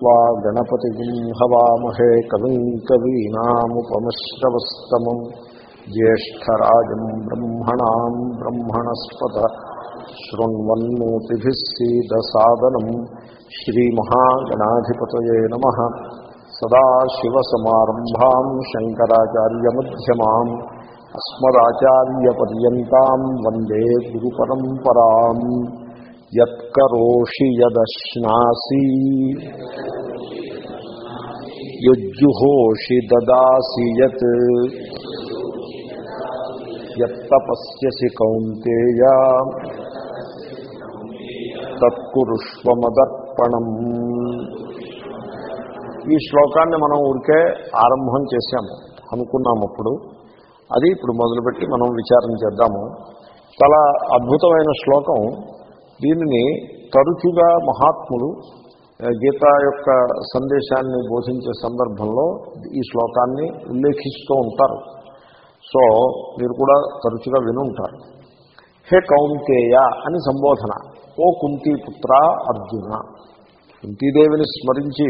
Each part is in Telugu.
त्वा गणपतिम् हवामहे कविम् कवीनामुपमश्रवस्तमम् ज्येष्ठराजम् ब्रह्मणाम् ब्रह्मणस्पत शृण्वन्नोतिभिः सीदसादनम् श्रीमहागणाधिपतये नमः सदाशिवसमारम्भाम् शङ्कराचार्यमध्यमाम् अस्मदाचार्यपर्यन्ताम् वन्दे गुरुपरम्पराम् యత్కరోషి యదశ్నాసి. యజ్జుహోషి దదాసి యత్. యత్తపస్యసి కౌంతేయ. తత్కురుష్వమదర్పణం. ఈ శ్లోకాన్ని మనం ఊరికే ఆరంభం చేశాము అనుకున్నాము అప్పుడు. అది ఇప్పుడు మొదలుపెట్టి మనం విచారం చేద్దాము. చాలా అద్భుతమైన శ్లోకం. దీనిని తరచుగా మహాత్ములు గీత యొక్క సందేశాన్ని బోధించే సందర్భంలో ఈ శ్లోకాన్ని ఉల్లేఖిస్తూ ఉంటారు. సో మీరు కూడా తరచుగా వినుంటారు. హే కౌంతేయ అని సంబోధన. ఓ కుంతీపుత్ర అర్జున. కుంతీదేవిని స్మరించి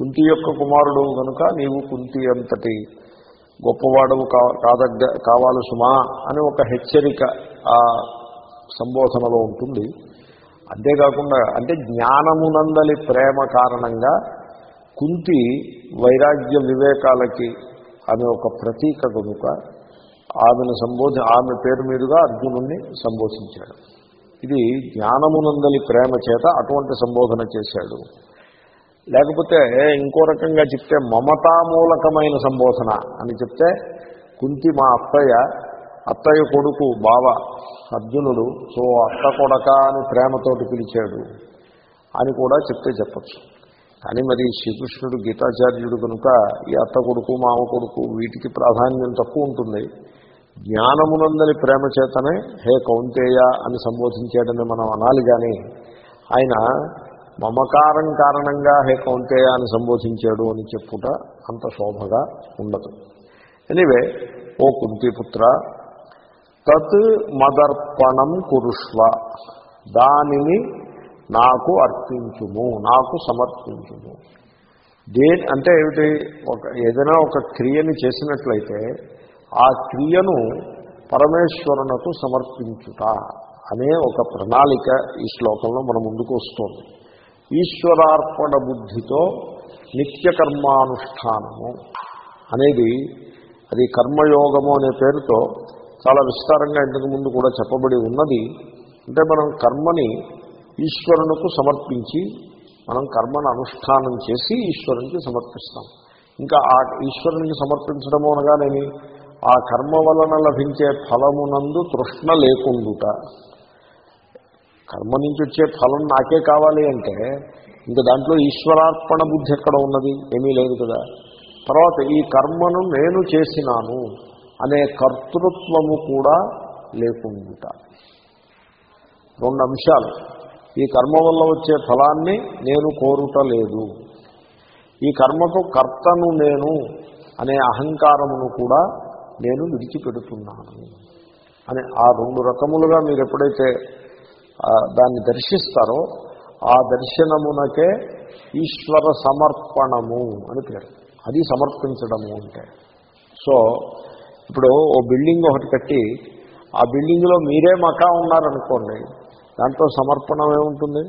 కుంతి యొక్క కుమారుడు కనుక నీవు కుంతి అంతటి గొప్పవాడవు కాదగ్గ కావాలి సుమా అని ఒక హెచ్చరిక సంబోధనలో ఉంటుంది. అంతేకాకుండా అంటే జ్ఞానమునందలి ప్రేమ కారణంగా కుంతి వైరాగ్య వివేకాలకి ఆమె ఒక ప్రతీక కనుక ఆమెను సంబోధి ఆమె పేరు మీదుగా అర్జునుణ్ణి సంబోధించాడు. ఇది జ్ఞానమునందలి ప్రేమ చేత అటువంటి సంబోధన చేశాడు. లేకపోతే ఇంకో రకంగా చెప్తే మమతామూలకమైన సంబోధన అని చెప్తే కుంతి మా అత్తయ్య అత్తయ్య కొడుకు బావ అర్జునుడు సో అత్త కొడక అని ప్రేమతోటి పిలిచాడు అని కూడా చెప్తే చెప్పచ్చు. కానీ మరి శ్రీకృష్ణుడు గీతాచార్యుడు కనుక ఈ అత్త కొడుకు మామ కొడుకు వీటికి ప్రాధాన్యం తక్కువ ఉంటుంది. జ్ఞానమునందని ప్రేమ చేతనే హే కౌంతేయ అని సంబోధించాడని మనం అనాలి కానీ ఆయన మమకారం కారణంగా హే కౌంతేయ అని సంబోధించాడు అని చెప్పుట అంత శోభగా ఉండదు. ఎనివే ఓ కుంతిపుత్ర తత్ మదర్పణం కురుష్వ. దానిని నాకు అర్పించుము నాకు సమర్పించుము. దే అంటే ఏమిటి? ఒక ఏదైనా ఒక క్రియని చేసినట్లయితే ఆ క్రియను పరమేశ్వరునకు సమర్పించుట అనే ఒక ప్రణాళిక ఈ శ్లోకంలో మన ముందుకు వస్తుంది. ఈశ్వరార్పణ బుద్ధితో నిత్యకర్మానుష్ఠానము అనేది అది కర్మయోగము అనే పేరుతో చాలా విస్తారంగా ఇంతకు ముందు కూడా చెప్పబడి ఉన్నది. అంటే మనం కర్మని ఈశ్వరునకు సమర్పించి మనం కర్మను అనుష్ఠానం చేసి ఈశ్వరునికి సమర్పిస్తాం. ఇంకా ఆ ఈశ్వరునికి సమర్పించడము అనగానేమి? ఆ కర్మ వలన లభించే ఫలమునందు తృష్ణ లేకుండుట. కర్మ నుంచి వచ్చే ఫలం నాకే కావాలి అంటే ఇంకా దాంట్లో ఈశ్వరార్పణ బుద్ధి ఎక్కడ ఉన్నది? ఏమీ లేదు కదా. తర్వాత ఈ కర్మను నేను చేసినాను. అనే కర్తృత్వము కూడా లేకుండా రెండు అంశాలు ఈ కర్మ వల్ల వచ్చే ఫలాన్ని నేను కోరుట లేదు. ఈ కర్మకు కర్తను నేను అనే అహంకారమును కూడా నేను విడిచిపెడుతున్నాను. అని ఆ రెండు రకములుగా మీరు ఎప్పుడైతే దాన్ని దర్శిస్తారో ఆ దర్శనమునకే ఈశ్వర సమర్పణము అని పేరు. అది సమర్పించడము అంటే. సో ఇప్పుడు ఓ బిల్డింగ్ ఒకటి కట్టి ఆ బిల్డింగ్లో మీరే మకా ఉన్నారనుకోండి దాంట్లో సమర్పణం ఏముంటుంది?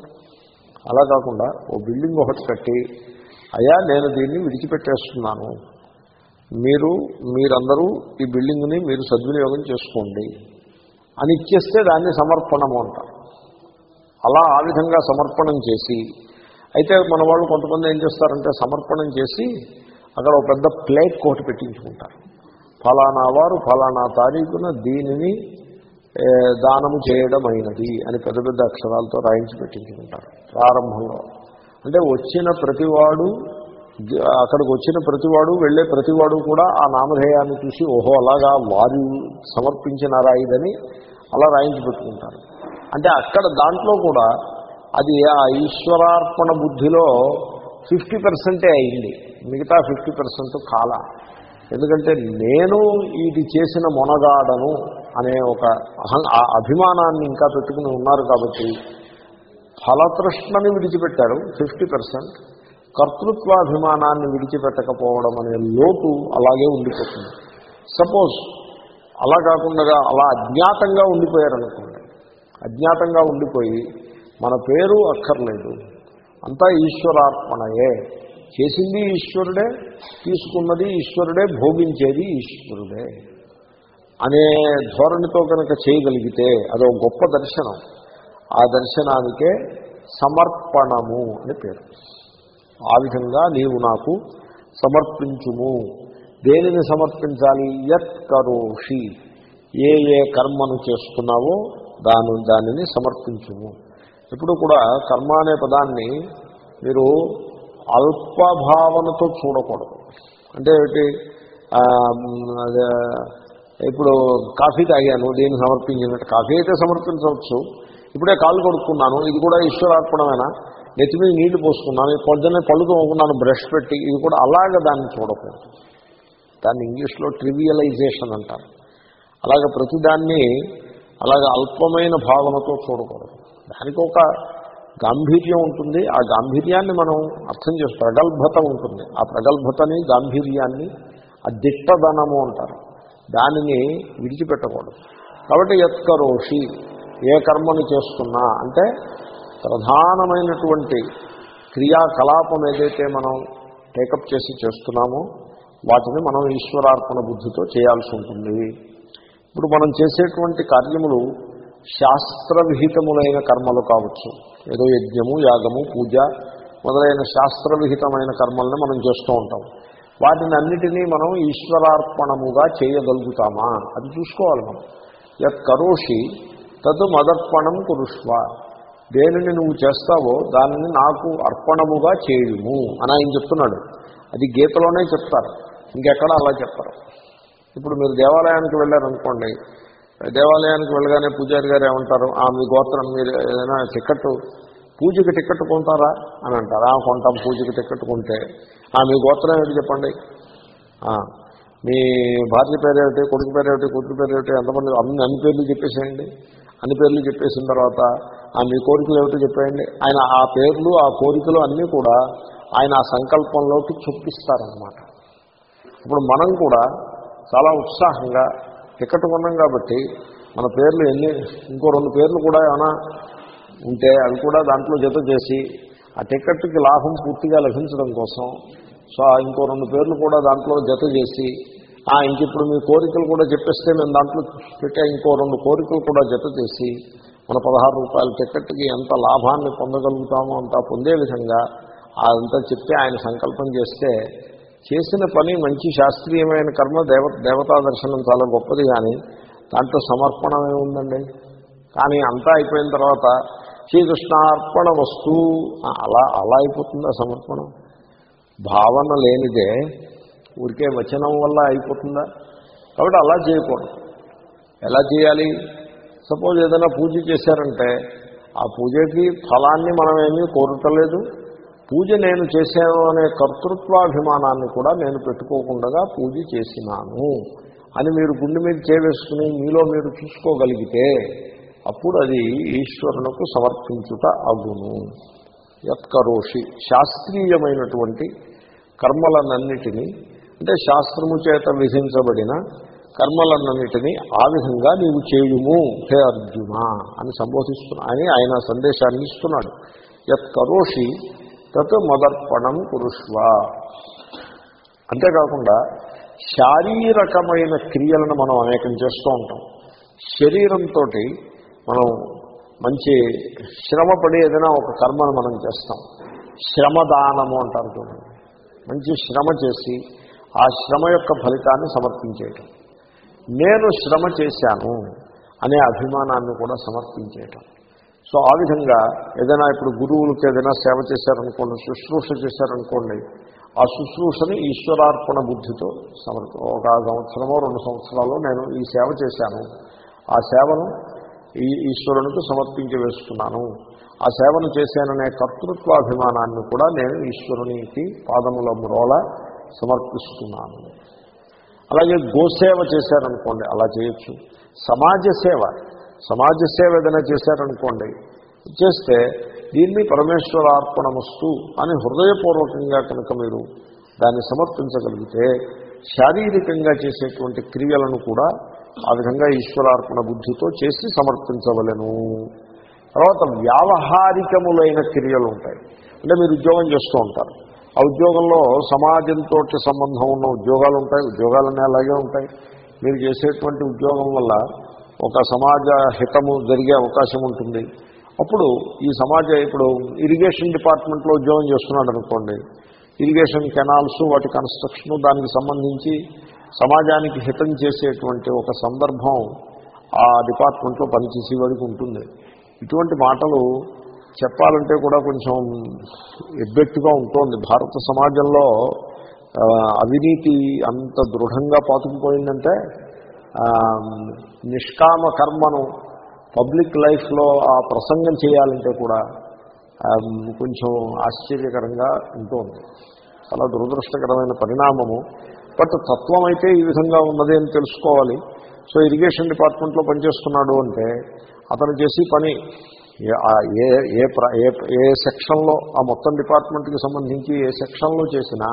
అలా కాకుండా ఓ బిల్డింగ్ ఒకటి కట్టి అయ్యా నేను దీన్ని విడిచిపెట్టేస్తున్నాను. మీరు మీరందరూ ఈ బిల్డింగ్ని మీరు సద్వినియోగం చేసుకోండి. అని ఇచ్చేస్తే దాన్ని సమర్పణము అంటారు అలా ఆ విధంగా సమర్పణం చేసి అయితే మన వాళ్ళు కొంతమంది ఏం చేస్తారంటే సమర్పణం చేసి అక్కడ ఒక పెద్ద ప్లేట్ కోటి పెట్టించుకుంటారు. ఫలానా వారు ఫలానా తారీఖున దీనిని దానము చేయడమైనది అని పెద్ద పెద్ద అక్షరాలతో రాయించి పెట్టించుకుంటారు ప్రారంభంలో. అంటే వచ్చిన ప్రతివాడు అక్కడికి వచ్చిన ప్రతివాడు వెళ్ళే ప్రతివాడు కూడా ఆ నామధేయాన్ని చూసి ఓహో అలాగా వారు సమర్పించినారా ఇదని అలా రాయించి పెట్టుకుంటారు. అంటే అక్కడ దాంట్లో కూడా అది ఆ ఈశ్వరార్పణ బుద్ధిలో ఫిఫ్టీ పర్సెంటే అయింది. మిగతా ఫిఫ్టీ పర్సెంట్ కాల. ఎందుకంటే నేను ఇది చేసిన మొనగాడను అనే ఒక అహం ఆ అభిమానాన్ని ఇంకా పెట్టుకుని ఉన్నారు కాబట్టి ఫలతృష్ణని విడిచిపెట్టారు ఫిఫ్టీ పర్సెంట్. కర్తృత్వాభిమానాన్ని విడిచిపెట్టకపోవడం అనే లోటు అలాగే ఉండిపోతుంది. సపోజ్ అలా కాకుండా అలా అజ్ఞాతంగా ఉండిపోయారనుకోండి. అజ్ఞాతంగా ఉండిపోయి మన పేరు అక్కర్లేదు. అంతా ఈశ్వరార్పణయే. చేసింది ఈశ్వరుడే తీసుకున్నది ఈశ్వరుడే భోగించేది ఈశ్వరుడే అనే ధోరణితో కనుక చేయగలిగితే అదో గొప్ప దర్శనం. ఆ దర్శనానికే సమర్పణము అని పేరు. ఆ విధంగా నీవు నాకు సమర్పించుము. దేనిని సమర్పించాలి? యత్ కరోషి ఏ ఏ కర్మను చేస్తున్నావో దాని దానిని సమర్పించుము. ఇప్పుడు కూడా కర్మ అనే పదాన్ని మీరు అల్పభావనతో చూడకూడదు. అంటే ఏమిటి? అదే, ఇప్పుడు కాఫీ తాగాను దీన్ని సమర్పించినట్టు. కాఫీ అయితే సమర్పించవచ్చు. ఇప్పుడే కాళ్ళు కొడుకున్నాను ఇది కూడా ఈశ్వరార్పణమేనా? నెత్తి మీద నీళ్ళు పోసుకున్నాను. పొద్దున్నే పళ్ళు తోముకున్నాను బ్రష్ పెట్టి. ఇది కూడా అలాగే దాన్ని చూడకూడదు. దాన్ని ఇంగ్లీష్లో ట్రివియలైజేషన్ అంటారు. అలాగే ప్రతిదాన్ని అలాగే అల్పమైన భావనతో చూడకూడదు. దానికి ఒక గాంభీర్యం ఉంటుంది. ఆ గాంభీర్యాన్ని మనం అర్థం చేసి ప్రగల్భత ఉంటుంది. ఆ ప్రగల్భతని గాంభీర్యాన్ని ఆ దిట్టదనము అంటారు. దానిని విడిచిపెట్టకూడదు. కాబట్టి యత్కరోషి ఏ కర్మను చేస్తున్నా అంటే ప్రధానమైనటువంటి క్రియాకలాపం ఏదైతే మనం టేకప్ చేసి చేస్తున్నామో వాటిని మనం ఈశ్వరార్పణ బుద్ధితో చేయాల్సి ఉంటుంది. ఇప్పుడు మనం చేసేటువంటి కార్యములు శాస్త్రవిహితములైన కర్మలు కావచ్చు. ఏదో యజ్ఞము యాగము పూజ మొదలైన శాస్త్రవిహితమైన కర్మల్ని మనం చేస్తూ ఉంటాం. వాటిని అన్నిటినీ మనం ఈశ్వరార్పణముగా చేయగలుగుతామా? అది చూసుకోవాలి మనం. యత్ కరోషి తదు మదర్పణం కురుష్వ. దేనిని నువ్వు చేస్తావో దానిని నాకు అర్పణముగా చేయుము అని ఆయన చెప్తున్నాడు. అది గీతలోనే చెప్తారు. ఇంకెక్కడ అలా చెప్పరు. ఇప్పుడు మీరు దేవాలయానికి వెళ్ళారనుకోండి దేవాలయానికి వెళ్ళగానే పూజారి గారు ఏమంటారు? ఆ మీ గోత్రం మీరు ఏదైనా టికెట్ పూజకి టికెట్ కొంటారా? అని అంటారు. ఆ కొంటాం పూజకి టికెట్ కొంటే. ఆ మీ గోత్రం ఏమిటి చెప్పండి? మీ భార్య పేరు కొడుకు పేరు కూతురు పేరు ఎంతమంది అన్ని అన్ని పేర్లు చెప్పేసేయండి. అన్ని పేర్లు చెప్పేసిన తర్వాత ఆ మీ కోరికలు ఏమిటో చెప్పేయండి. ఆయన ఆ పేర్లు ఆ కోరికలు అన్నీ కూడా ఆయన ఆ సంకల్పంలోకి చొప్పిస్తారనమాట ఇప్పుడు మనం కూడా చాలా ఉత్సాహంగా టికెట్ కొన్నాం కాబట్టి మన పేర్లు ఎన్ని ఇంకో రెండు పేర్లు కూడా ఏమైనా ఉంటే అవి కూడా దాంట్లో జత చేసి ఆ టికెట్కి లాభం పూర్తిగా లభించడం కోసం సో ఇంకో రెండు పేర్లు కూడా దాంట్లో జత చేసి ఆ ఇంక ఇప్పుడు మీ కోరికలు కూడా చెప్పేస్తే మేము దాంట్లో పెట్టే ఇంకో రెండు కోరికలు కూడా జత చేసి మన పదహారు రూపాయల టికెట్కి ఎంత లాభాన్ని పొందగలుగుతామో అంతా పొందే విధంగా అదంతా చెప్పి ఆయన సంకల్పం చేస్తే చేసిన పని మంచి శాస్త్రీయమైన కర్మ దేవ దేవతా దర్శనం చాలా గొప్పది కానీ దాంట్లో సమర్పణమే ఉందండి. కానీ అంతా అయిపోయిన తర్వాత శ్రీకృష్ణార్పణ వస్తు అలా అలా అయిపోతుందా సమర్పణం. భావన లేనిదే ఊరికే వచనం వల్ల అయిపోతుందా? కాబట్టి అలా చేయకూడదు. ఎలా చేయాలి? సపోజ్ ఏదైనా పూజ చేశారంటే ఆ పూజకి ఫలాన్ని మనం ఏమి కోరటం కోరటలేదు పూజ నేను చేశాను అనే కర్తృత్వాభిమానాన్ని కూడా నేను పెట్టుకోకుండా పూజ చేసినాను. అని మీరు గుండె మీద చేవేసుకుని మీలో మీరు చూసుకోగలిగితే అప్పుడు అది ఈశ్వరునకు సమర్పించుట అగును. యత్కరోషి శాస్త్రీయమైనటువంటి కర్మలనన్నిటినీ అంటే శాస్త్రము చేత విధించబడిన కర్మలన్నిటినీ ఆ విధంగా నీవు చేయుము హే అర్జున అని సంబోధిస్తున్నా అని ఆయన సందేశాన్ని ఇస్తున్నాడు. యత్కరోషి తత్ మదర్పణం కురుష్వ. అంతేకాకుండా శారీరకమైన క్రియలను మనం అనేకం చేస్తూ ఉంటాం. శరీరంతో మనం మంచి శ్రమపడి ఏదైనా ఒక కర్మను మనం చేస్తాం. శ్రమదానము అంటారు చూడండి. మంచి శ్రమ చేసి ఆ శ్రమ యొక్క ఫలితాన్ని సమర్పించేయటం. నేను శ్రమ చేశాను అనే అభిమానాన్ని కూడా సమర్పించేయటం. సో ఆ విధంగా ఏదైనా ఇప్పుడు గురువులకి ఏదైనా సేవ చేశారనుకోండి శుశ్రూష చేశారనుకోండి ఆ శుశ్రూషని ఈశ్వరార్పణ బుద్ధితో సమర్థ ఒక సంవత్సరమో రెండు సంవత్సరాలు నేను ఈ సేవ చేశాను. ఆ సేవను ఈ ఈశ్వరునికి సమర్పించి వేస్తున్నాను. ఆ సేవను చేశాననే కర్తృత్వాభిమానాన్ని కూడా నేను ఈశ్వరునికి పాదముల మ్రోల సమర్పిస్తున్నాను. అలాగే గోసేవ చేశారనుకోండి అలా చేయొచ్చు. సమాజ సేవ సమాజ సేవ ఏదైనా చేశారనుకోండి చేస్తే దీన్ని పరమేశ్వరార్పణమస్తు అని హృదయపూర్వకంగా కనుక మీరు దాన్ని సమర్పించగలిగితే శారీరకంగా చేసేటువంటి క్రియలను కూడా ఆ విధంగా ఈశ్వరార్పణ బుద్ధితో చేసి సమర్పించవలను. తర్వాత వ్యావహారికములైన క్రియలు ఉంటాయి అంటే మీరు ఉద్యోగం చేస్తూ ఉంటారు. ఆ ఉద్యోగంలో సమాజంతో సంబంధం ఉన్న ఉద్యోగాలు ఉంటాయి ఉద్యోగాలన్నీ అలాగే ఉంటాయి. మీరు చేసేటువంటి ఉద్యోగం వల్ల ఒక సమాజ హితము జరిగే అవకాశం ఉంటుంది. అప్పుడు ఈ సమాజ ఇప్పుడు ఇరిగేషన్ డిపార్ట్మెంట్లో ఉద్యోగం చేస్తున్నాడు అనుకోండి. ఇరిగేషన్ కెనాల్స్ వాటి కన్స్ట్రక్షన్ దానికి సంబంధించి సమాజానికి హితం చేసేటువంటి ఒక సందర్భం ఆ డిపార్ట్మెంట్లో పనిచేసే వాడికి ఉంటుంది. ఇటువంటి మాటలు చెప్పాలంటే కూడా కొంచెం ఎబ్బెట్టుగా ఉంటుంది. భారత సమాజంలో అవినీతి అంత దృఢంగా పాతుకుపోయిందంటే నిష్కామ కర్మను పబ్లిక్ లైఫ్లో ఆ ప్రసంగం చేయాలంటే కూడా కొంచెం ఆశ్చర్యకరంగా ఉంటుంది. చాలా దురదృష్టకరమైన పరిణామము. బట్ తత్వం అయితే ఈ విధంగా ఉన్నది అని తెలుసుకోవాలి. సో ఇరిగేషన్ డిపార్ట్మెంట్లో పనిచేస్తున్నాడు అంటే అతను చేసి పని ఏ- ఏ ఏ ప్ర- ఏ ఏ సెక్షన్లో ఆ మొత్తం డిపార్ట్మెంట్కి సంబంధించి ఏ సెక్షన్లో చేసినా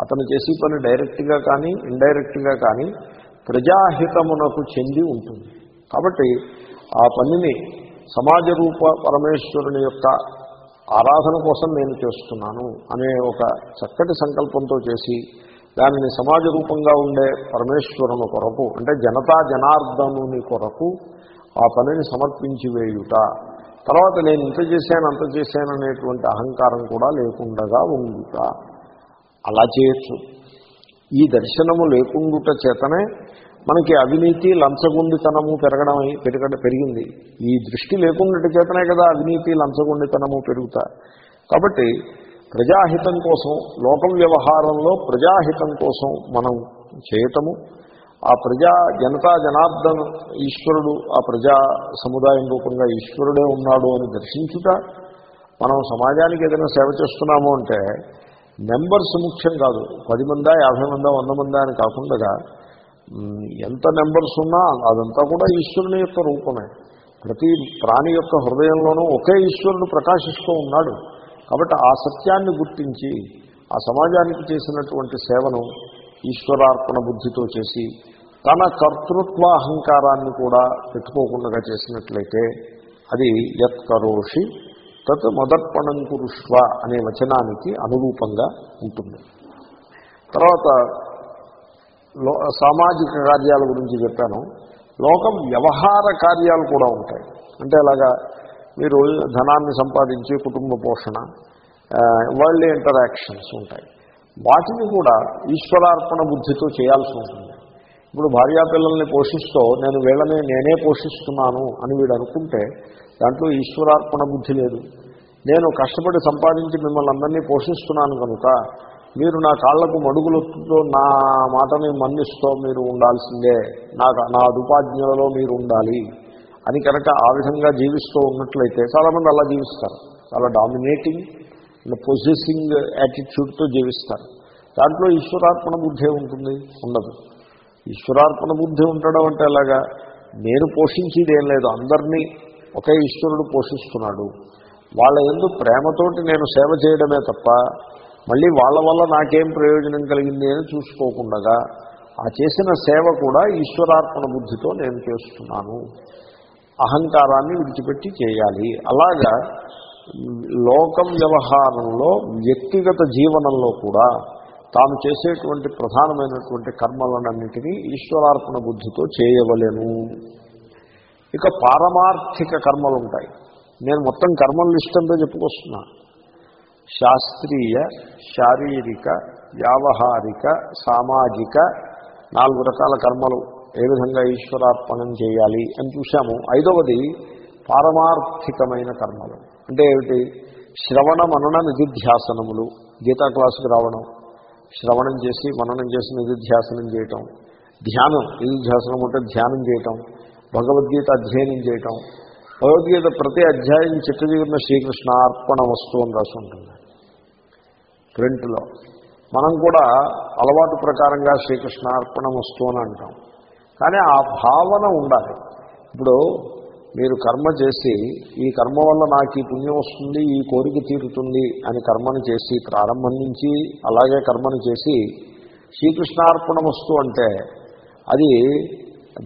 అతను చేసే పని డైరెక్ట్గా కానీ ఇండైరెక్ట్గా కానీ ప్రజాహితమునకు చెంది ఉంటుంది. కాబట్టి ఆ పనిని సమాజ రూప పరమేశ్వరుని యొక్క ఆరాధన కోసం నేను చేస్తున్నాను అనే ఒక చక్కటి సంకల్పంతో చేసి దానిని సమాజ రూపంగా ఉండే పరమేశ్వరుని కొరకు అంటే జనతా జనార్దనుని కొరకు ఆ పనిని సమర్పించి వేయుట. తర్వాత నేను ఇంత చేశాను అంత చేశాను అనేటువంటి అహంకారం కూడా లేకుండగా ఉండుట. అలా చేయొచ్చు. ఈ దర్శనము లేకుండుట చేతనే మనకి అవినీతి లంచగొండితనము పెరగడం పెరగడ పెరిగింది. ఈ దృష్టి లేకుండా చేతనే కదా అవినీతి లంచగొండితనము పెరుగుతా. కాబట్టి ప్రజాహితం కోసం లోకం వ్యవహారంలో ప్రజాహితం కోసం మనం చేయటము ఆ ప్రజా జనతా జనార్దన్ ఈశ్వరుడు ఆ ప్రజా సముదాయం రూపంగా ఈశ్వరుడే ఉన్నాడు అని దర్శించుట మనం సమాజానికి ఏదైనా సేవ చేస్తున్నాము అంటే నెంబర్స్ ముఖ్యం కాదు. పది మందా యాభై మందా వంద మందా అని కాకుండా ఎంత నెంబర్స్ ఉన్నా అదంతా కూడా ఈశ్వరుని యొక్క రూపమే. ప్రతి ప్రాణి యొక్క హృదయంలోనూ ఒకే ఈశ్వరుడు ప్రకాశిస్తూ ఉన్నాడు. కాబట్టి ఆ సత్యాన్ని గుర్తించి ఆ సమాజానికి చేసినటువంటి సేవను ఈశ్వరార్పణ బుద్ధితో చేసి తన కర్తృత్వ అహంకారాన్ని కూడా పెట్టుకోకుండా చేసినట్లయితే అది యత్ కరోషి తత్ మదర్పణం కురుష్వ అనే వచనానికి అనురూపంగా ఉంటుంది. తర్వాత సామాజిక కార్యాల గురించి చెప్పాను. లోకం వ్యవహార కార్యాలు కూడా ఉంటాయి. అంటే అలాగా మీరు ధనాన్ని సంపాదించి కుటుంబ పోషణ వరల్డ్ ఇంటరాక్షన్స్ ఉంటాయి. వాటిని కూడా ఈశ్వరార్పణ బుద్ధితో చేయాల్సి ఉంటుంది. ఇప్పుడు భార్యాపిల్లల్ని పోషిస్తూ నేను వీళ్ళని నేనే పోషిస్తున్నాను అని వీడు అనుకుంటే దాంట్లో ఈశ్వరార్పణ బుద్ధి లేదు. నేను కష్టపడి సంపాదించి మిమ్మల్ని అందరినీ పోషిస్తున్నాను కనుక మీరు నా కాళ్ళకు మడుగులొత్తుతో నా మాటని మన్నిస్తూ మీరు ఉండాల్సిందే. నాకు నా అదుపాజ్ఞలలో మీరు ఉండాలి అని కనుక ఆ విధంగా జీవిస్తూ ఉన్నట్లయితే చాలామంది అలా జీవిస్తారు. చాలా డామినేటింగ్ అండ్ పొజెసింగ్ యాటిట్యూడ్తో జీవిస్తారు. దాంట్లో ఈశ్వరార్పణ బుద్ధి ఉంటుంది ఉండదు. ఈశ్వరార్పణ బుద్ధి ఉండడం అంటే అలాగా నేను పోషించేది ఏం లేదు. అందరినీ ఒకే ఈశ్వరుడు పోషిస్తున్నాడు. వాళ్ళ ఎందు ప్రేమతోటి నేను సేవ చేయడమే తప్ప మళ్ళీ వాళ్ళ వల్ల నాకేం ప్రయోజనం కలిగింది అని చూసుకోకుండా ఆ చేసిన సేవ కూడా ఈశ్వరార్పణ బుద్ధితో నేను చేస్తున్నాను. అహంకారాన్ని విడిచిపెట్టి చేయాలి. అలాగా లోకం వ్యవహారంలో వ్యక్తిగత జీవనంలో కూడా తాను చేసేటువంటి ప్రధానమైనటువంటి కర్మలన్నింటినీ ఈశ్వరార్పణ బుద్ధితో చేయవలేను. ఇక పారమార్థిక కర్మలు ఉంటాయి నేను మొత్తం కర్మల లిస్ట్ అంతా చెప్పుకొస్తున్నా. శాస్త్రీయ శారీరక వ్యావహారిక సామాజిక నాలుగు రకాల కర్మలు ఏ విధంగా ఈశ్వరార్పణం చేయాలి అని చూశాము. ఐదవది పారమార్థికమైన కర్మలు. అంటే ఏమిటి? శ్రవణ మనన నిధిధ్యాసనములు. గీతా క్లాసుకు రావడం. శ్రవణం చేసి మననం చేసి నిధిధ్యాసనం చేయటం. ధ్యానం నిధిధ్యాసనం అంటే ధ్యానం చేయటం. భగవద్గీత అధ్యయనం చేయటం. భగవద్గీత ప్రతి అధ్యాయం చిట్టజీవిన శ్రీకృష్ణ అర్పణ వస్తువు అని రాసి ఉంటుంది. ప్రింట్లో మనం కూడా అలవాటు ప్రకారంగా శ్రీకృష్ణ అర్పణ వస్తువు అని అంటాం. కానీ ఆ భావన ఉండాలి. ఇప్పుడు మీరు కర్మ చేసి ఈ కర్మ వల్ల నాకు ఈ పుణ్యం వస్తుంది ఈ కోరిక తీరుతుంది అని కర్మను చేసి ప్రారంభం నుంచి అలాగే కర్మను చేసి శ్రీకృష్ణార్పణ వస్తు అంటే అది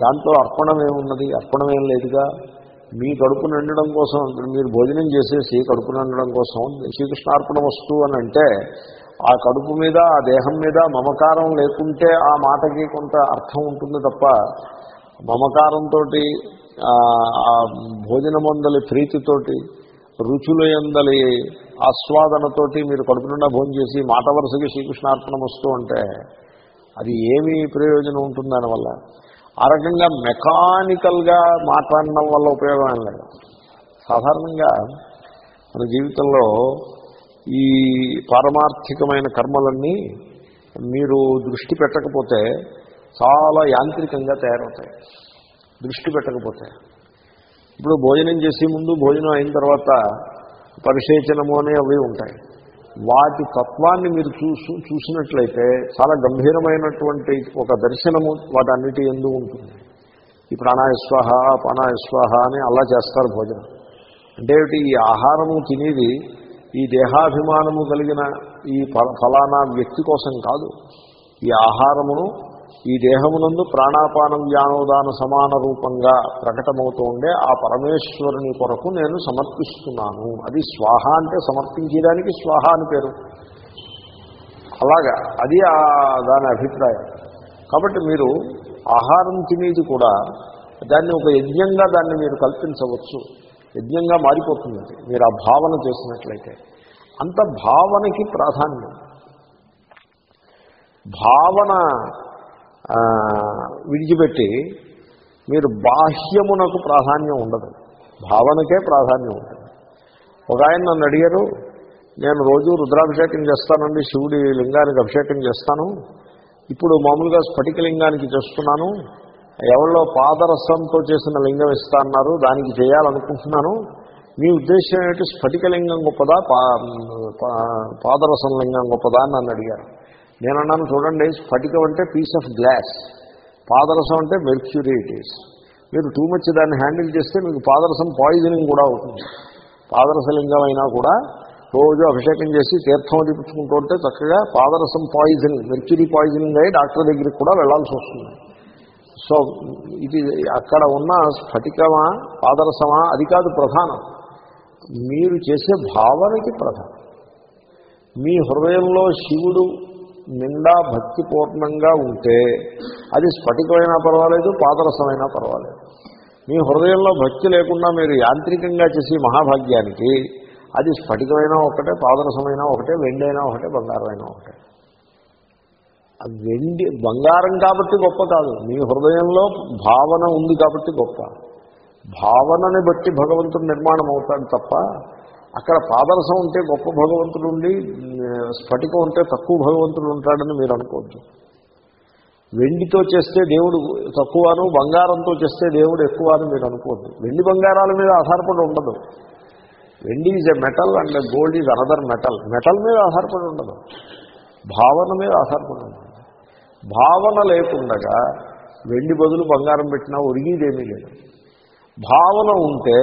దాంట్లో అర్పణం ఏమున్నది? అర్పణం ఏం లేదుగా? మీ కడుపు నిండడం కోసం మీరు భోజనం చేసేసి కడుపు నిండడం కోసం శ్రీకృష్ణార్పణ వస్తువు అని అంటే ఆ కడుపు మీద ఆ దేహం మీద మమకారం లేకుంటే ఆ మాటకి కొంత అర్థం ఉంటుంది తప్ప మమకారంతో ఆ భోజనమందలి ప్రీతితోటి రుచుల ఎందలి ఆస్వాదనతోటి మీరు కడుపు నిండా భోజనం చేసి మాట వరుసగా శ్రీకృష్ణార్పణ వస్తూ ఉంటే అది ఏమి ప్రయోజనం ఉంటుంది దానివల్ల ఆ రకంగా మెకానికల్గా మాట్లాడడం వల్ల ఉపయోగం ఏం లేదు. సాధారణంగా మన జీవితంలో ఈ పారమార్థికమైన కర్మలన్నీ మీరు దృష్టి పెట్టకపోతే చాలా యాంత్రికంగా తయారవుతాయి. దృష్టి పెట్టకపోతే. ఇప్పుడు భోజనం చేసే ముందు భోజనం అయిన తర్వాత పరిశేచనము అనే అవి ఉంటాయి. వాటి తత్వాన్ని మీరు చూసు చూసినట్లయితే చాలా గంభీరమైనటువంటి ఒక దర్శనము వాటన్నిటి ఎందు ఉంటుంది. ఈ ప్రాణాయస్వాహ ప్రాణాయస్వాహ అని అలా చేస్తారు భోజనం. అంటే ఈ ఆహారము తినేది ఈ దేహాభిమానము కలిగిన ఈ ఫలానా వ్యక్తి కోసం కాదు. ఈ ఆహారమును ఈ దేహమునందు ప్రాణాపానం వ్యానోదాన సమాన రూపంగా ప్రకటమవుతూ ఉండే ఆ పరమేశ్వరుని కొరకు నేను సమర్పిస్తున్నాను. అది స్వాహ అంటే సమర్పించడానికి స్వాహ అని పేరు. అలాగా అది ఆ దాని అభిప్రాయం. కాబట్టి మీరు ఆహారం తినేది కూడా దాన్ని ఒక యజ్ఞంగా దాన్ని మీరు కల్పించవచ్చు. యజ్ఞంగా మారిపోతుంది మీరు ఆ భావన చేసినట్లయితే. అంత భావనకి ప్రాధాన్యం. భావన విడిచిపెట్టి మీరు బాహ్యమునకు ప్రాధాన్యం ఉండదు. భావనకే ప్రాధాన్యం ఉంటుంది. ఒక ఆయన నన్ను అడిగారు నేను రోజు రుద్రాభిషేకం చేస్తానండి శివుడి లింగానికి అభిషేకం చేస్తాను. ఇప్పుడు మామూలుగా స్ఫటిక లింగానికి చేస్తున్నాను. ఎవరిలో పాదరసంతో చేసిన లింగం ఇస్తా అన్నారు దానికి చేయాలనుకుంటున్నాను. మీ ఉద్దేశం ఏంటి స్ఫటిక లింగం గొప్పదా? పా పా- పాదరసం లింగం గొప్పదా? అని నన్ను అడిగారు. నేను అన్నాను చూడండి స్ఫటికం అంటే పీస్ ఆఫ్ గ్లాస్ పాదరసం అంటే మెర్క్యూరీ ఇట్ ఈస్ మీరు టూ మచ్ దాన్ని హ్యాండిల్ చేస్తే మీకు పాదరసం పాయిజనింగ్ కూడా అవుతుంది. పాదరసలింగం అయినా కూడా రోజు అభిషేకం చేసి తీర్థం తిప్పుకుంటూ ఉంటే చక్కగా పాదరసం పాయిజనింగ్ మెర్క్యూరీ పాయిజనింగ్ అయ్యి డాక్టర్ దగ్గరికి కూడా వెళ్ళాల్సి వస్తుంది. సో ఇది అక్కడ ఉన్న స్ఫటికమా పాదరసమా అది కాదు ప్రధానం. మీరు చేసే భావనకి ప్రధానం. మీ హృదయంలో శివుడు నిండా భక్తిపూర్ణంగా ఉంటే అది స్ఫటికమైనా పర్వాలేదు పాదరసమైనా పర్వాలేదు. మీ హృదయంలో భక్తి లేకుండా మీరు యాంత్రికంగా చేసే మహాభాగ్యానికి అది స్ఫటికమైనా ఒకటే పాదరసమైనా ఒకటే వెండైనా ఒకటే బంగారమైనా ఒకటే. వెండి బంగారం కాబట్టి గొప్ప కాదు. మీ హృదయంలో భావన ఉంది కాబట్టి గొప్ప. భావనని బట్టి భగవంతుడు నిర్మాణం అవుతాడు తప్ప అక్కడ పాదరసం ఉంటే గొప్ప భగవంతుడు ఉండి స్ఫటికం ఉంటే తక్కువ భగవంతుడు ఉంటాడని మీరు అనుకోవద్దు. వెండితో చేస్తే దేవుడు తక్కువను బంగారంతో చేస్తే దేవుడు ఎక్కువ అని మీరు అనుకోవద్దు. వెండి బంగారాల మీద ఆధారపడి ఉండదు. వెండి is a metal and gold is another metal metal మీద ఆధారపడి ఉండదు. భావన మీద ఆధారపడి ఉండదు. భావన లేకుండగా వెండి బదులు బంగారం పెట్టినా ఒరిగిదేమీ లేదు. భావన ఉంటే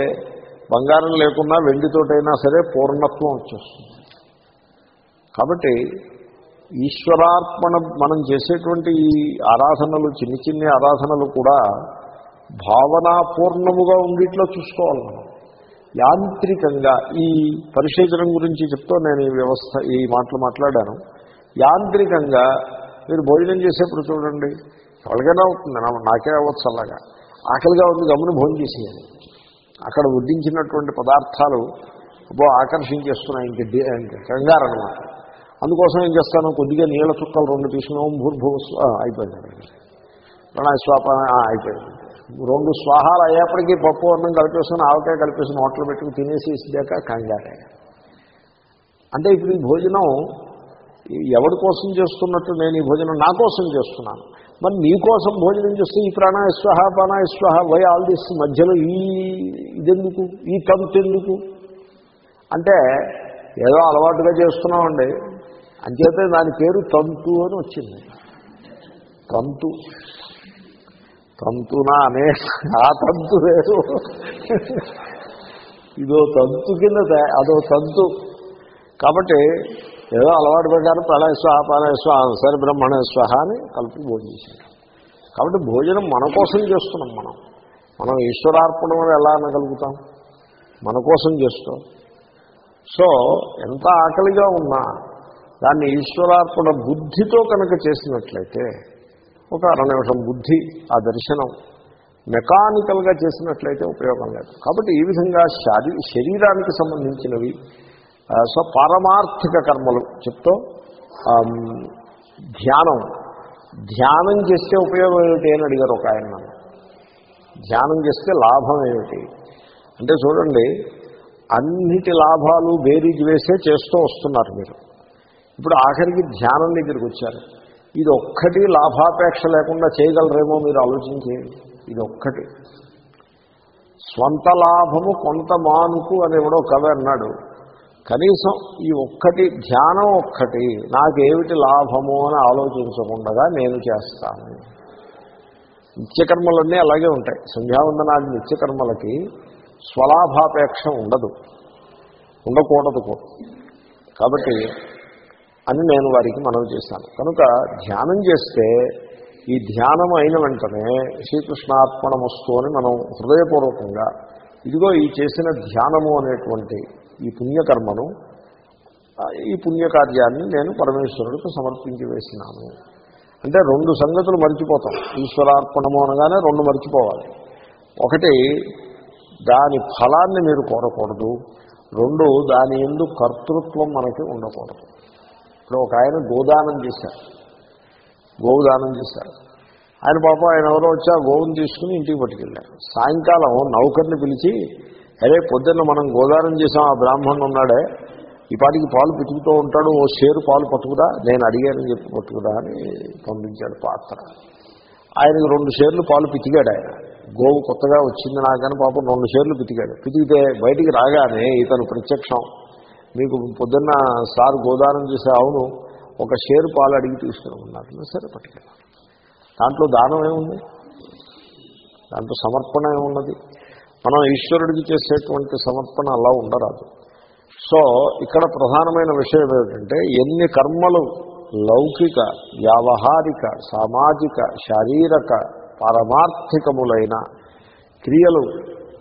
బంగారం లేకున్నా వెండితోటైనా సరే పూర్ణత్వం వచ్చేస్తుంది. కాబట్టి ఈశ్వరార్పణ మనం చేసేటువంటి ఈ ఆరాధనలు చిన్ని చిన్ని ఆరాధనలు కూడా భావనాపూర్ణముగా ఉండిట్లో చూసుకోవాలి మనం. యాంత్రికంగా ఈ పరిశీలనం గురించి చెప్తూ నేను ఈ వ్యవస్థ ఈ మాటలు మాట్లాడాను. యాంత్రికంగా మీరు భోజనం చేసేప్పుడు చూడండి ఎవరికైనా అవుతుంది నాకే అవ్వచ్చు అలాగా. ఆకలిగా ఉంది గమని భోజనం చేసేయాలి అక్కడ వడ్డించినటువంటి పదార్థాలు అబ్బో ఆకర్షించేస్తున్నాయి ఇంక డి- ఇంక కంగారు అనమాట అందుకోసం ఏం చేస్తాను? కొద్దిగా నీళ్ళ చుక్కలు రెండు తీసుకున్నాం భూర్భువ అయిపోయింది. ప్రణాయ స్వాప అయిపోయింది. రెండు స్వాహాలు అయ్యేప్పటికీ పప్పు అన్నం కలిపేసుకుని ఆవకాయ కలిపేసి హోటల్ పెట్టుకుని తినేసి ఇసిదాక కంగారే. అంటే ఇప్పుడు ఈ భోజనం ఎవరి కోసం చేస్తున్నట్టు నేను ఈ భోజనం నా కోసం చేస్తున్నాను? మరి మీకోసం భోజనం చేస్తే ఈ ప్రాణాయస్వాహ ప్రాణాయస్వాహ వై ఆల్ దిస్ మధ్యలో ఈ ఇదెందుకు? ఈ తంతు ఎందుకు? అంటే ఏదో అలవాటుగా చేస్తున్నామండి. అంచేతే దాని పేరు తంతు అని వచ్చింది. తంతు తంతునా అనే ఆ తంతు వేరు. ఇదో తంతు కింద అదో తంతు కాబట్టి ఏదో అలవాటు ప్రకారం ప్రాణేశ్వ ప్రాణేశ్వ సరే బ్రహ్మణ అని కలిపి భోజనం కాబట్టి భోజనం మన కోసం చేస్తున్నాం మనం. మనం ఈశ్వరార్పణం ఎలా అనగలుగుతాం? మన కోసం చేస్తాం. సో ఎంత ఆకలిగా ఉన్నా దాన్ని ఈశ్వరార్పణ బుద్ధితో కనుక చేసినట్లయితే ఒక అర నిమిషం బుద్ధి ఆ దర్శనం మెకానికల్గా చేసినట్లయితే ఉపయోగం లేదు. కాబట్టి ఈ విధంగా శారీ శరీరానికి సంబంధించినవి సో పారమార్థిక కర్మలు చెప్తూ ధ్యానం. ధ్యానం చేస్తే ఉపయోగం ఏమిటి అని అడిగారు ఒక ఆయన నన్ను. ధ్యానం చేస్తే లాభం ఏమిటి? అంటే చూడండి అన్నిటి లాభాలు బేరీజ్ వేసే చేస్తూ వస్తున్నారు మీరు. ఇప్పుడు ఆఖరికి ధ్యానం దగ్గరికి వచ్చారు. ఇది ఒక్కటి లాభాపేక్ష లేకుండా చేయగలరేమో మీరు ఆలోచించేయండి ఇది ఒక్కటి. స్వంత లాభము కొంత మానుకు అని ఎవడో కవి అన్నాడు. కనీసం ఈ ఒక్కటి ధ్యానం ఒక్కటి నాకేమిటి లాభము అని ఆలోచించకుండా నేను చేస్తాను. నిత్యకర్మలన్నీ అలాగే ఉంటాయి. సంధ్యావందనాది నిత్యకర్మలకి స్వలాభాపేక్ష ఉండదు. ఉండకూడదు కూడా. కాబట్టి అని నేను వారికి మనవి చేశాను. కనుక ధ్యానం చేస్తే ఈ ధ్యానం అయిన వెంటనే శ్రీకృష్ణార్పణమస్తు అని మనం హృదయపూర్వకంగా ఇదిగో ఈ చేసిన ధ్యానము అనేటువంటి ఈ పుణ్యకర్మను ఈ పుణ్యకార్యాన్ని నేను పరమేశ్వరుడికి సమర్పించి వేసినాను. అంటే రెండు సంగతులు మర్చిపోతాం. ఈశ్వరార్పణము అనగానే రెండు మర్చిపోవాలి. ఒకటి దాని ఫలాన్ని మీరు కోరకూడదు. రెండు దాని ఎందు కర్తృత్వం మనకి ఉండకూడదు. ఇప్పుడు ఒక ఆయన గోదానం చేశారు. గోవు దానం చేశారు. ఆయన పాప ఆయన ఎవరో వచ్చి ఆ గోవుని తీసుకుని ఇంటికి పట్టుకెళ్ళారు. సాయంకాలం నౌకర్ని పిలిచి అరే పొద్దున్న మనం గోదానం చేసాం ఆ బ్రాహ్మణుడు ఉన్నాడే ఈ పాటికి పాలు పితుకుతూ ఉంటాడు ఓ షేరు పాలు పట్టుకుదా? నేను అడిగానని చెప్పి పట్టుకుదా అని పంపించాడు పాత్ర. ఆయనకు రెండు షేర్లు పాలు పితికాడు ఆయన. గోవు కొత్తగా వచ్చింది నాకని పాపం రెండు షేర్లు పితికాడు. పితికితే బయటికి రాగానే ఇతను ప్రత్యక్షం మీకు పొద్దున్న సార్ గోదానం చేసే అవును ఒక షేరు పాలు అడిగి తీసుకున్నాను సరే పట్టుకెళ్ళాను దాంట్లో దానం ఏముంది? దాంట్లో సమర్పణ ఏమున్నది? మనం ఈశ్వరుడికి చేసేటువంటి సమర్పణ అలా ఉండరాదు. సో ఇక్కడ ప్రధానమైన విషయం ఏమిటంటే ఎన్ని కర్మలు లౌకిక వ్యావహారిక సామాజిక శారీరక పారమార్థికములైన క్రియలు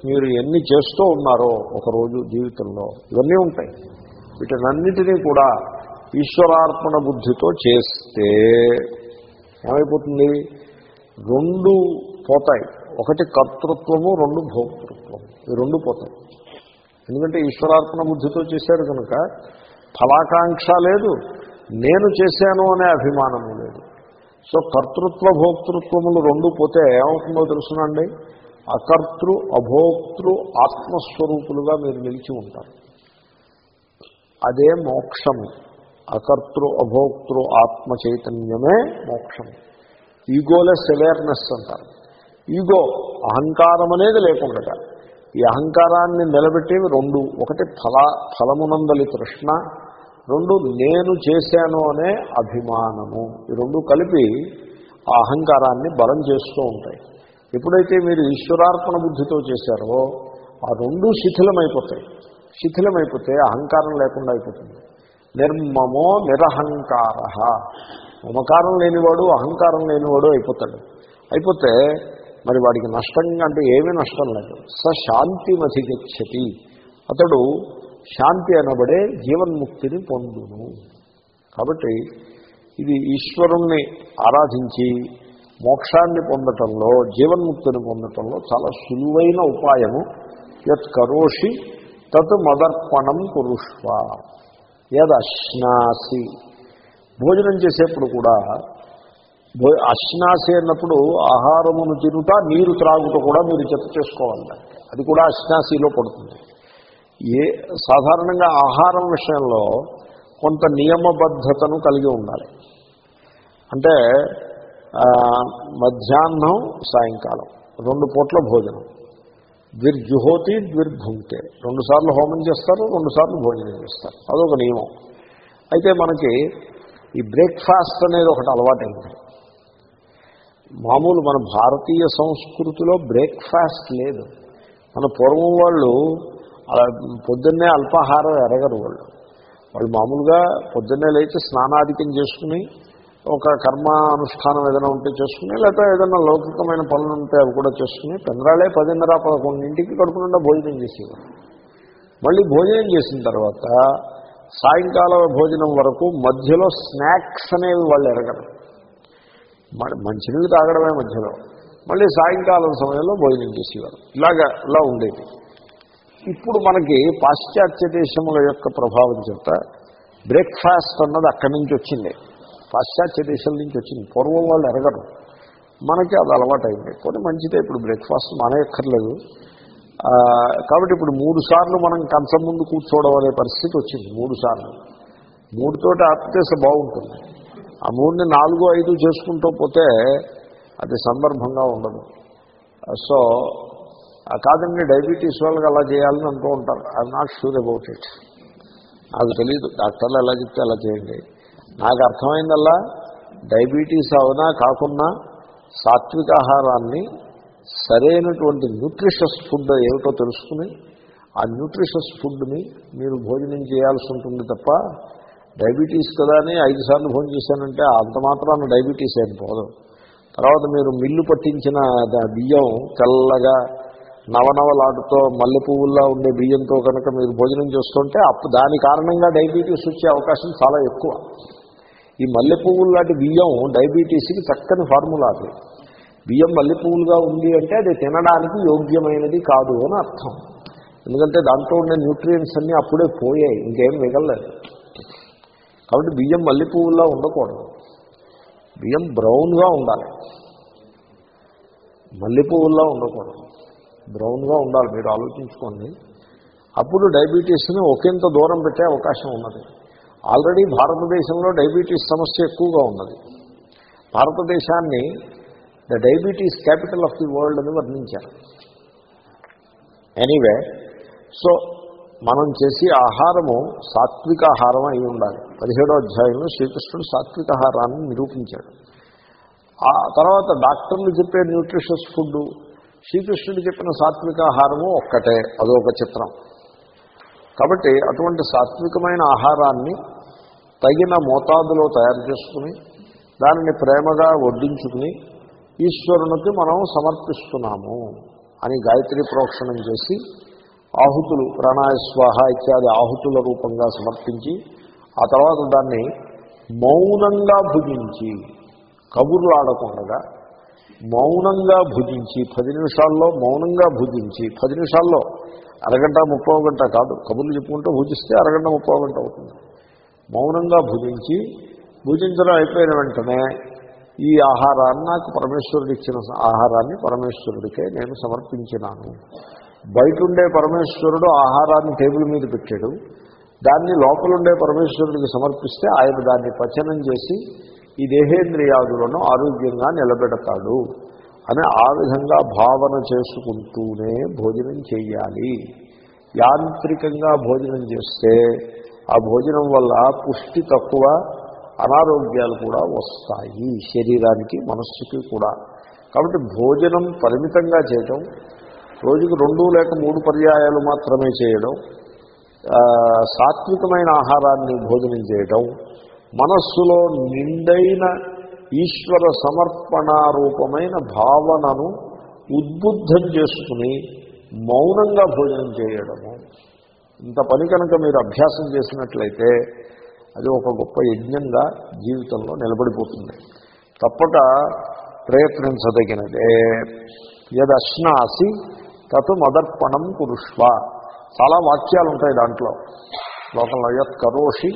మీరు ఎన్ని చేస్తూ ఉన్నారో ఒకరోజు జీవితంలో ఇవన్నీ ఉంటాయి. వీటినన్నిటినీ కూడా ఈశ్వరార్పణ బుద్ధితో చేస్తే ఏమైపోతుంది? రెండు పోతాయి. ఒకటి కర్తృత్వము రెండు భోక్తృత్వము. ఈ రెండు పోతాయి. ఎందుకంటే ఈశ్వరార్పణ బుద్ధితో చేశారు కనుక ఫలాకాంక్ష లేదు నేను చేశాను అనే అభిమానము లేదు. సో కర్తృత్వ భోక్తృత్వములు రెండు పోతే ఏమవుతుందో తెలుసునండి? అకర్తృ అభోక్తృ ఆత్మస్వరూపులుగా మీరు నిలిచి ఉంటారు. అదే మోక్షము. అకర్తృ అభోక్తృ ఆత్మ చైతన్యమే మోక్షము. ఈగోలెస్ అవేర్నెస్ అంటారు. ఈగో అహంకారం అనేది లేకుండా ఈ అహంకారాన్ని నిలబెట్టేవి రెండు. ఒకటి ఫల ఫలమునందలి తృష్ణ రెండు నేను చేశాను అనే అభిమానము. ఈ రెండు కలిపి ఆ అహంకారాన్ని బలం చేస్తూ ఉంటాయి. ఎప్పుడైతే మీరు ఈశ్వరార్పణ బుద్ధితో చేశారో ఆ రెండు శిథిలమైపోతాయి. శిథిలమైపోతే అహంకారం లేకుండా అయిపోతుంది. నిర్మమో నిరహంకార. మమకారం లేనివాడు అహంకారం లేనివాడు అయిపోతాడు. అయిపోతే మరి వాడికి నష్టం అంటే ఏమీ నష్టం లేదు. స శాంతి మధిగచ్చతి అతడు శాంతి అనబడే జీవన్ముక్తిని పొందును. కాబట్టి ఇది ఈశ్వరుణ్ణి ఆరాధించి మోక్షాన్ని పొందటంలో జీవన్ముక్తిని పొందటంలో చాలా సులువైన ఉపాయము. యత్ కరోషి తత్ మదర్పణం కురుష్వ. యదశ్నాసి భోజనం చేసేప్పుడు కూడా అశ్నాసి అన్నప్పుడు ఆహారమును తినుట నీరు త్రాగుట కూడా మీరు జత చేసుకోవాలి. అది కూడా అశ్నాసిలో పడుతుంది. ఏ సాధారణంగా ఆహారం విషయంలో కొంత నియమబద్ధతను కలిగి ఉండాలి. అంటే మధ్యాహ్నం సాయంకాలం రెండు పూట్ల భోజనం. ద్విర్జుహోతి ద్విర్భుంకే. రెండు సార్లు హోమం చేస్తారు రెండు సార్లు భోజనం చేస్తారు. అదొక నియమం. అయితే మనకి ఈ బ్రేక్ఫాస్ట్ అనేది ఒకటి అలవాటైంది. మామూలు మన భారతీయ సంస్కృతిలో బ్రేక్ఫాస్ట్ లేదు. మన పూర్వం వాళ్ళు అలా పొద్దున్నే అల్పాహారం ఎరగరు వాళ్ళు. వాళ్ళు మామూలుగా పొద్దున్నే లేచి స్నానాధికం చేసుకుని ఒక కర్మ అనుష్ఠానం ఏదైనా ఉంటే చేసుకుని లేకపోతే ఏదైనా లౌకికమైన పనులు ఉంటే అవి కూడా చేసుకుని పెందరాలే పదిన్నర పదకొండింటికి కడుపు భోజనం చేసేవారు మళ్ళీ భోజనం చేసిన తర్వాత సాయంకాల భోజనం వరకు మధ్యలో స్నాక్స్ అనేవి వాళ్ళు ఎరగరు. మంచినీళ్ళు తాగడమే మధ్యలో. మళ్ళీ సాయంకాలం సమయంలో భోజనం చేసేవారు. ఇలాగా ఇలా ఉండేది. ఇప్పుడు మనకి పాశ్చాత్య దేశముల యొక్క ప్రభావం చేత బ్రేక్ఫాస్ట్ అన్నది అక్కడి నుంచి వచ్చింది. పాశ్చాత్య దేశం నుంచి వచ్చింది. పూర్వం వాళ్ళు ఎరగరు. మనకి అది అలవాటైంది. కొన్ని మంచిదే ఇప్పుడు బ్రేక్ఫాస్ట్ మానేయక్కర్లేదు. ఎక్కర్లేదు కాబట్టి ఇప్పుడు మూడు సార్లు మనం కంచం ముందు కూర్చోవడం అనే పరిస్థితి వచ్చింది. మూడు సార్లు. మూడుతోటి ఆపితేస బాగుంటుంది. ఆ మూడుని నాలుగు ఐదు చేసుకుంటూ పోతే అది సందర్భంగా ఉండదు. సో ఆ కాదండి డయాబెటీస్ వాళ్ళకి అలా చేయాలని అంటూ ఉంటారు. I'm not sure about it నాకు తెలియదు డాక్టర్లు ఎలా చెప్తే అలా చేయండి. నాకు అర్థమైందల్లా డయాబెటీస్ అవునా కాకుండా సాత్విక ఆహారాన్ని సరైనటువంటి న్యూట్రిషస్ ఫుడ్ ఏమిటో తెలుసుకుని ఆ న్యూట్రిషస్ ఫుడ్ని మీరు భోజనం చేయాల్సి ఉంటుంది తప్ప డయాబెటీస్ కదా అని ఐదు సార్లు భోజనం చేశానంటే అంత మాత్రాన డయాబెటీస్ ఏం పోదు. తర్వాత మీరు మిల్లు పట్టించిన బియ్యం తెల్లగా నవనవలాడుతో మల్లె పువ్వుల్లో ఉండే బియ్యంతో కనుక మీరు భోజనం చేస్తుంటే అప్పుడు దాని కారణంగా డయాబెటీస్ వచ్చే అవకాశం చాలా ఎక్కువ. ఈ మల్లె పువ్వులు లాంటి బియ్యం డయాబెటీస్కి చక్కని ఫార్ములా అది. బియ్యం మల్లె పువ్వులుగా ఉంది అంటే అది తినడానికి యోగ్యమైనది కాదు అని అర్థం. ఎందుకంటే దాంట్లో ఉండే న్యూట్రియంట్స్ అన్నీ అప్పుడే పోయాయి ఇంకేం మిగలలేదు. కాబట్టి బియ్యం మల్లె పువ్వుల్లో ఉండకూడదు. బియ్యం బ్రౌన్గా ఉండాలి. మల్లె పువ్వుల్లో ఉండకూడదు. బ్రౌన్గా ఉండాలి. మీరు ఆలోచించుకోండి. అప్పుడు డయాబెటీస్ని ఒకంత దూరం పెట్టే అవకాశం ఉన్నది. ఆల్రెడీ భారతదేశంలో డయాబెటీస్ సమస్య ఎక్కువగా ఉన్నది. భారతదేశాన్ని the diabetes capital of the world అని వర్ణించారు. ఎనీవే సో మనం చేసే ఆహారము సాత్విక ఆహారం అయి ఉండాలి. పదిహేడో అధ్యాయంలో శ్రీకృష్ణుడు సాత్విక ఆహారాన్ని నిరూపించాడు. ఆ తర్వాత డాక్టర్లు చెప్పే న్యూట్రిషస్ ఫుడ్ శ్రీకృష్ణుడు చెప్పిన సాత్విక ఆహారము ఒక్కటే అదొక చిత్రం. కాబట్టి అటువంటి సాత్వికమైన ఆహారాన్ని తగిన మోతాదులో తయారు చేసుకుని దానిని ప్రేమగా వడ్డించుకుని ఈశ్వరునికి మనం సమర్పిస్తున్నాము అని గాయత్రి ప్రోక్షణం చేసి ఆహుతులు ప్రాణాయ స్వాహ ఇత్యాది ఆహుతుల రూపంగా సమర్పించి ఆ తర్వాత దాన్ని మౌనంగా భుజించి కబుర్లు ఆడకుండగా మౌనంగా భుజించి పది నిమిషాల్లో మౌనంగా భుజించి పది నిమిషాల్లో అరగంట ముప్పో గంట కాదు కబుర్లు చెప్పుకుంటూ భుజిస్తే అరగంట ముప్పో గంట అవుతుంది. మౌనంగా భుజించి భుజించడం అయిపోయిన వెంటనే ఈ ఆహారాన్ని నాకు పరమేశ్వరుడు ఇచ్చిన ఆహారాన్ని పరమేశ్వరుడికే నేను సమర్పించినాను. బయట ఉండే పరమేశ్వరుడు ఆహారాన్ని టేబుల్ మీద పెట్టాడు. దాన్ని లోపలుండే పరమేశ్వరుడికి సమర్పిస్తే ఆయన దాన్ని పచనం చేసి ఈ దేహేంద్రియాదులను ఆరోగ్యంగా నిలబెడతాడు అని ఆ విధంగా భావన చేసుకుంటూనే భోజనం చేయాలి. యాంత్రికంగా భోజనం చేస్తే ఆ భోజనం వల్ల పుష్టి తక్కువ అనారోగ్యాలు కూడా వస్తాయి శరీరానికి మనస్సుకి కూడా. కాబట్టి భోజనం పరిమితంగా చేయటం రోజుకి రెండు లేక మూడు పర్యాయాలు మాత్రమే చేయడం సాత్వికమైన ఆహారాన్ని భోజనం చేయడం మనస్సులో నిండైన ఈశ్వర సమర్పణారూపమైన భావనను ఉద్బుద్ధం చేసుకుని మౌనంగా భోజనం చేయడము. ఇంత పని కనుక మీరు అభ్యాసం చేసినట్లయితే అది ఒక గొప్ప యజ్ఞంగా జీవితంలో నిలబడిపోతుంది. తప్పక ప్రయత్నించదగినదే. యదశ్నాసి తతు మదర్పణం కురుష్వ. చాలా వాక్యాలు ఉంటాయి దాంట్లో. లోకంలో యత్ కరోషి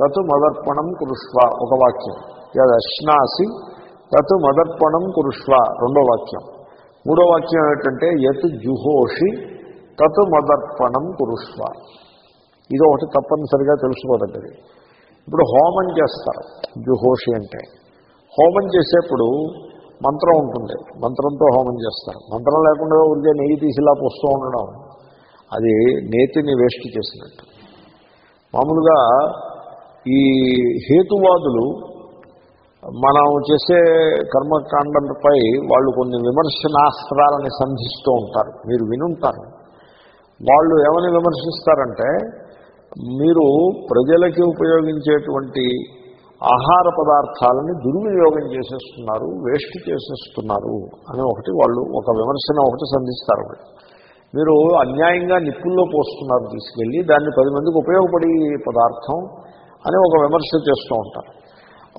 తత్ మదర్పణం కురుష్వ ఒక వాక్యం. యద్ అశ్నాసి తత్ మదర్పణం కురుష్వ రెండో వాక్యం. మూడో వాక్యం ఏంటంటే యత్ జుహోషి తత్ మదర్పణం కురుష్వ. ఇది ఒకటి తప్పనిసరిగా తెలుసుకోదగ్గది. ఇప్పుడు హోమం చేస్తారు జుహోషి అంటే. హోమం చేసేప్పుడు మంత్రం ఉంటుంది. మంత్రంతో హోమం చేస్తారు. మంత్రం లేకుండా ఊరికే నెయ్యి తీసిలా పోస్తూ ఉండడం అది నేతిని వేస్ట్ చేసినట్టు. మామూలుగా ఈ హేతువాదులు మనం చేసే కర్మకాండంపై వాళ్ళు కొన్ని విమర్శనాస్త్రాలని సంధిస్తూ ఉంటారు. మీరు వినుంటారు. వాళ్ళు ఏమని విమర్శిస్తారంటే మీరు ప్రజలకి ఉపయోగించేటువంటి ఆహార పదార్థాలని దుర్వినియోగం చేసేస్తున్నారు వేస్ట్ చేసేస్తున్నారు అని ఒకటి వాళ్ళు ఒక విమర్శన ఒకటి సంధిస్తారు. మీరు అన్యాయంగా నిప్పుల్లో పోస్తున్నారు తీసుకెళ్ళి దాన్ని పది మందికి ఉపయోగపడే పదార్థం అని ఒక విమర్శ చేస్తూ ఉంటారు.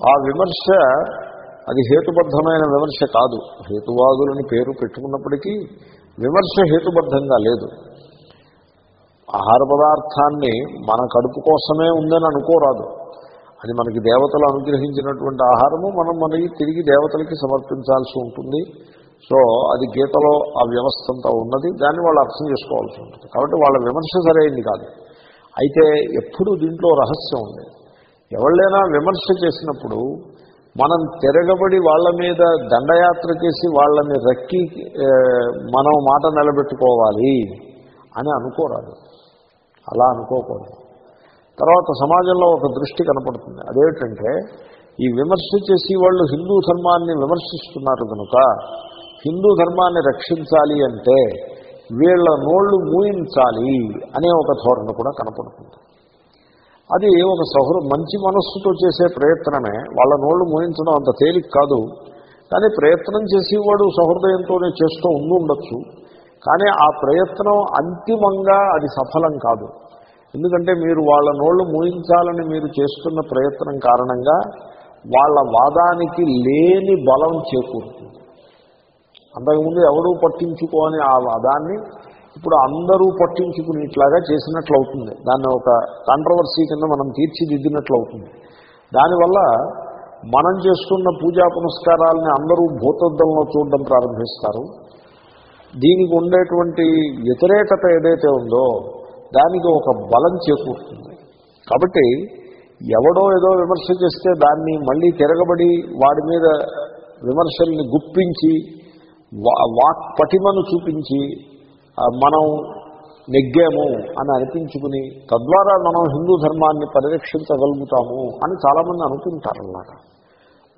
ఆ విమర్శ అది హేతుబద్ధమైన విమర్శ కాదు. హేతువాదులని పేరు పెట్టుకున్నప్పటికీ విమర్శ హేతుబద్ధంగా లేదు. ఆహార పదార్థాన్ని మన కడుపు కోసమే ఉందని అనుకోరాదు. అది మనకి దేవతలు అనుగ్రహించినటువంటి ఆహారము మనం మనకి తిరిగి దేవతలకి సమర్పించాల్సి ఉంటుంది. సో అది గీతలో ఆ వ్యవస్థ అంతా ఉన్నది దాన్ని వాళ్ళు అర్థం చేసుకోవాల్సి ఉంటుంది. కాబట్టి వాళ్ళ విమర్శ సరైంది కాదు. అయితే ఎప్పుడు దీంట్లో రహస్యం ఉంది. ఎవళ్ళైనా విమర్శ చేసినప్పుడు మనం తిరగబడి వాళ్ళ మీద దండయాత్ర చేసి వాళ్ళని రక్కి మనం మాట నిలబెట్టుకోవాలి అని అనుకోరాదు. అలా అనుకోకూడదు. తర్వాత సమాజంలో ఒక దృష్టి కనపడుతుంది. అదేమిటంటే ఈ విమర్శ చేసి వాళ్ళు హిందూ ధర్మాన్ని విమర్శిస్తున్నారు కనుక హిందూ ధర్మాన్ని రక్షించాలి అంటే వీళ్ళ నోళ్ళు మూయించాలి అనే ఒక ధోరణ కూడా కనపడుతుంది. అది ఒక సహృ మంచి మనస్సుతో చేసే ప్రయత్నమే. వాళ్ళ నోళ్ళు మూయించడం అంత తేలిక కాదు. కానీ ప్రయత్నం చేసేవాడు సహృదయంతోనే చేస్తూ ఉండి ఉండొచ్చు కానీ ఆ ప్రయత్నం అంతిమంగా అది సఫలం కాదు. ఎందుకంటే మీరు వాళ్ళ నోళ్ళు మూయించాలని మీరు చేస్తున్న ప్రయత్నం కారణంగా వాళ్ళ వాదానికి లేని బలం చేకూరుతుంది. అంతకుముందు ఎవరూ పట్టించుకోని ఆ వాదాన్ని ఇప్పుడు అందరూ పట్టించుకునేట్లాగా చేసినట్లు అవుతుంది దాన్ని ఒక కాంట్రవర్సీ కింద మనం తీర్చిదిద్దినట్లు అవుతుంది దానివల్ల మనం చేస్తున్న పూజా పునస్కారాలని అందరూ భూతద్దంలో చూడడం ప్రారంభిస్తారు. దీనికి ఉండేటువంటి వ్యతిరేకత ఏదైతే ఉందో దానికి ఒక బలం చేకూరుతుంది. కాబట్టి ఎవడో ఏదో విమర్శ చేస్తే దాన్ని మళ్ళీ తిరగబడి వాడి మీద విమర్శల్ని గుప్పించి వా- వాక్ పటిమను చూపించి మనం నెగ్గాము అని అనిపించుకుని తద్వారా మనం హిందూ ధర్మాన్ని పరిరక్షించగలుగుతాము అని చాలామంది అనుకుంటారు అన్నమాట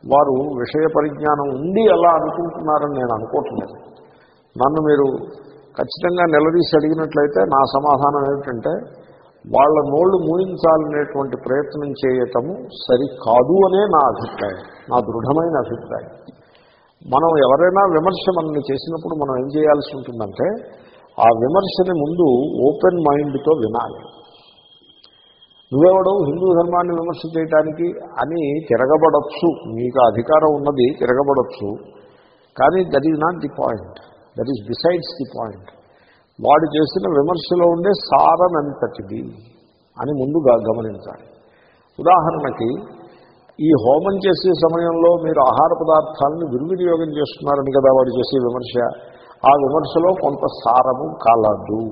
వారు విషయ పరిజ్ఞానం ఉండి అలా అనుకుంటున్నారని నేను అనుకోవట్లేదు. నన్ను మీరు ఖచ్చితంగా నిలదీసి అడిగినట్లయితే నా సమాధానం ఏమిటంటే వాళ్ళ నోళ్ళు మూయించాలనేటువంటి ప్రయత్నం చేయటము సరికాదు అనే నా అభిప్రాయం నా దృఢమైన అభిప్రాయం. మనం ఎవరైనా విమర్శ మనల్ని చేసినప్పుడు మనం ఏం చేయాల్సి ఉంటుందంటే ఆ విమర్శని ముందు ఓపెన్ మైండ్తో వినాలి. నువ్వెవడో హిందూ ధర్మాన్ని విమర్శ చేయటానికి అని తిరగబడచ్చు మీకు అధికారం ఉన్నది తిరగబడచ్చు కానీ that is not the point. That is besides the point వాడు చేసిన విమర్శలో ఉండే సారనంతటిది అని ముందుగా గమనించాలి. ఉదాహరణకి ఈ హోమం చేసే సమయంలో మీరు ఆహార పదార్థాలను దుర్వినియోగం చేస్తున్నారని కదా వాడు చేసే విమర్శ. ఆ విమర్శలో కొంత సారము కలదు.